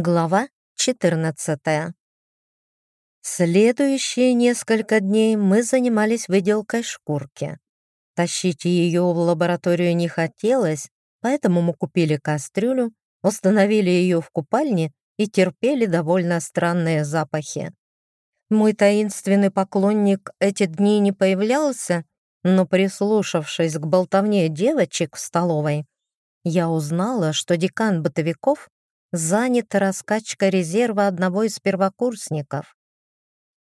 Глава 14. Следующие несколько дней мы занимались выделкой шкурки. Тащить ее в лабораторию не хотелось, поэтому мы купили кастрюлю, установили ее в купальне и терпели довольно странные запахи. Мой таинственный поклонник эти дни не появлялся, но прислушавшись к болтовне девочек в столовой, я узнала, что декан бытовиков занят раскачкой резерва одного из первокурсников.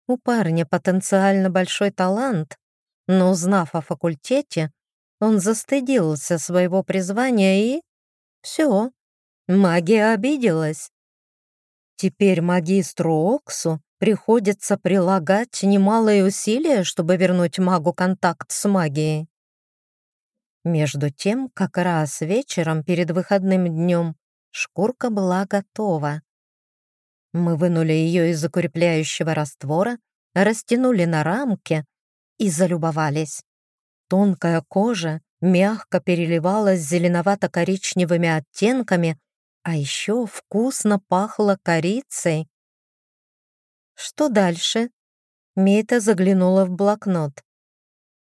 У парня потенциально большой талант, но узнав о факультете, он застыдился своего призвания и... Все, магия обиделась. Теперь магистру Оксу приходится прилагать немалые усилия, чтобы вернуть магу контакт с магией. Между тем, как раз вечером перед выходным днем шкурка была готова. Мы вынули ее из закрепляющего раствора, растянули на рамке и залюбовались. Тонкая кожа мягко переливалась зеленовато-коричневыми оттенками, а еще вкусно пахло корицей. Что дальше? Мейта заглянула в блокнот.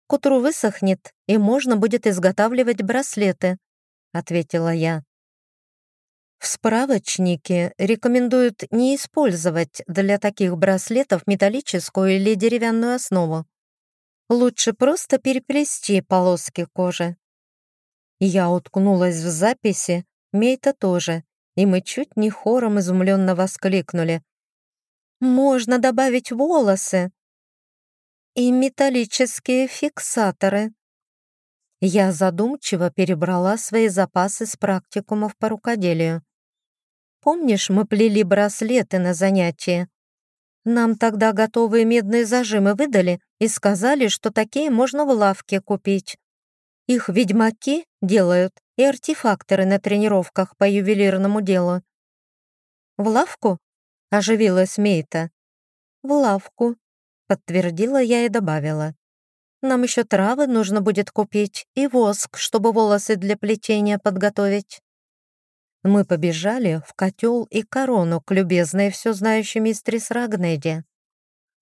К утру высохнет, и можно будет изготавливать браслеты, ответила я. В справочнике рекомендуют не использовать для таких браслетов металлическую или деревянную основу. Лучше просто переплести полоски кожи. Я уткнулась в записи, Мейта тоже, и мы чуть не хором изумленно воскликнули. Можно добавить волосы и металлические фиксаторы. Я задумчиво перебрала свои запасы с практикумов по рукоделию. Помнишь, мы плели браслеты на занятии? Нам тогда готовые медные зажимы выдали и сказали, что такие можно в лавке купить. Их ведьмаки делают и артефакторы на тренировках по ювелирному делу. В лавку оживилась Мейта. «В лавку», — подтвердила я и добавила. «Нам еще травы нужно будет купить и воск, чтобы волосы для плетения подготовить». Мы побежали в котел и корону к любезной все знающей мистрис Рагнеде.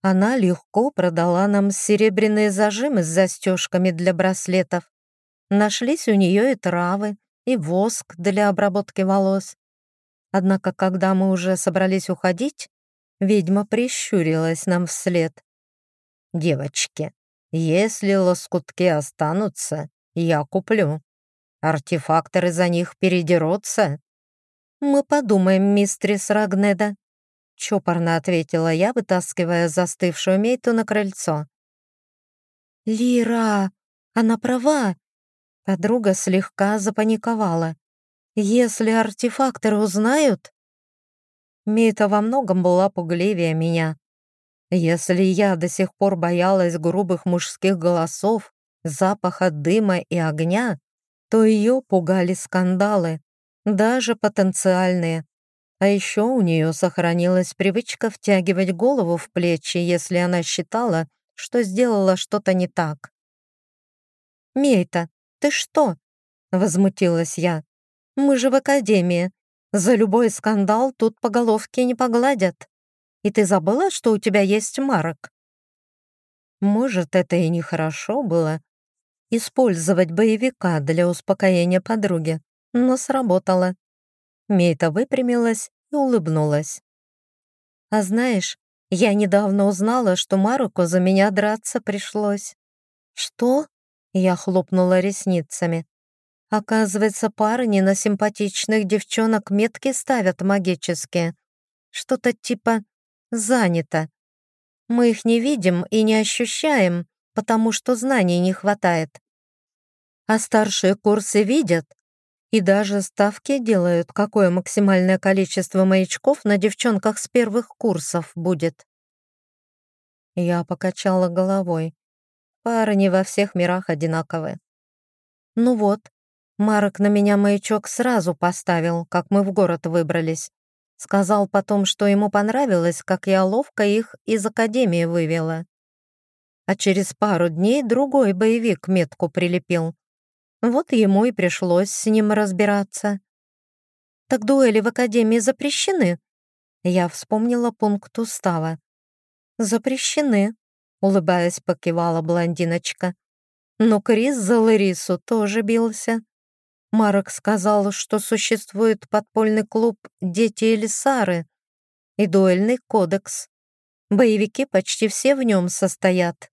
Она легко продала нам серебряные зажимы с застежками для браслетов. Нашлись у нее и травы, и воск для обработки волос. Однако, когда мы уже собрались уходить, ведьма прищурилась нам вслед. «Девочки, если лоскутки останутся, я куплю. Артефакторы за них передерутся». «Мы подумаем, мистрис Рагнеда», — чопорно ответила я, вытаскивая застывшую мейту на крыльцо. «Лира, она права!» Подруга слегка запаниковала. Если артефакторы узнают... Мита во многом была пугливее меня. Если я до сих пор боялась грубых мужских голосов, запаха дыма и огня, то ее пугали скандалы, даже потенциальные. А еще у нее сохранилась привычка втягивать голову в плечи, если она считала, что сделала что-то не так. «Мейта, ты что?» — возмутилась я. Мы же в академии. За любой скандал тут по головке не погладят. И ты забыла, что у тебя есть марок? Может, это и нехорошо было использовать боевика для успокоения подруги, но сработало. Мейта выпрямилась и улыбнулась. А знаешь, я недавно узнала, что Маруку за меня драться пришлось. Что? Я хлопнула ресницами. Оказывается, парни на симпатичных девчонок метки ставят магические. Что-то типа «занято». Мы их не видим и не ощущаем, потому что знаний не хватает. А старшие курсы видят и даже ставки делают, какое максимальное количество маячков на девчонках с первых курсов будет. Я покачала головой. Парни во всех мирах одинаковы. Ну вот, Марок на меня маячок сразу поставил, как мы в город выбрались. Сказал потом, что ему понравилось, как я ловко их из академии вывела. А через пару дней другой боевик метку прилепил. Вот ему и пришлось с ним разбираться. «Так дуэли в академии запрещены?» Я вспомнила пункт устава. «Запрещены», — улыбаясь, покивала блондиночка. Но Крис за Ларису тоже бился. Марок сказал, что существует подпольный клуб «Дети Элисары» и дуэльный кодекс. Боевики почти все в нем состоят.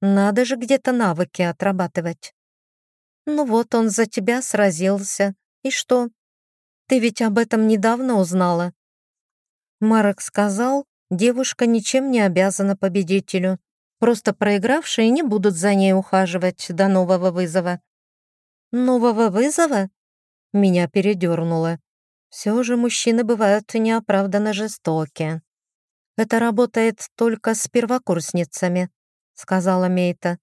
Надо же где-то навыки отрабатывать. Ну вот он за тебя сразился. И что? Ты ведь об этом недавно узнала. Марок сказал, девушка ничем не обязана победителю. Просто проигравшие не будут за ней ухаживать до нового вызова. Нового вызова? Меня передернуло. Все же мужчины бывают неоправданно жестокие. Это работает только с первокурсницами, сказала Мейта.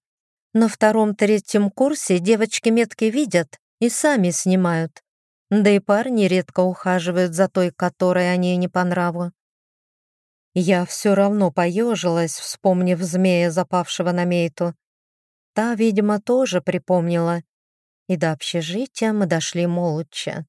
На втором-третьем курсе девочки метки видят и сами снимают. Да и парни редко ухаживают за той, которой они не по нраву. Я все равно поежилась, вспомнив змея, запавшего на Мейту. Та, видимо, тоже припомнила. И до общежития мы дошли молча.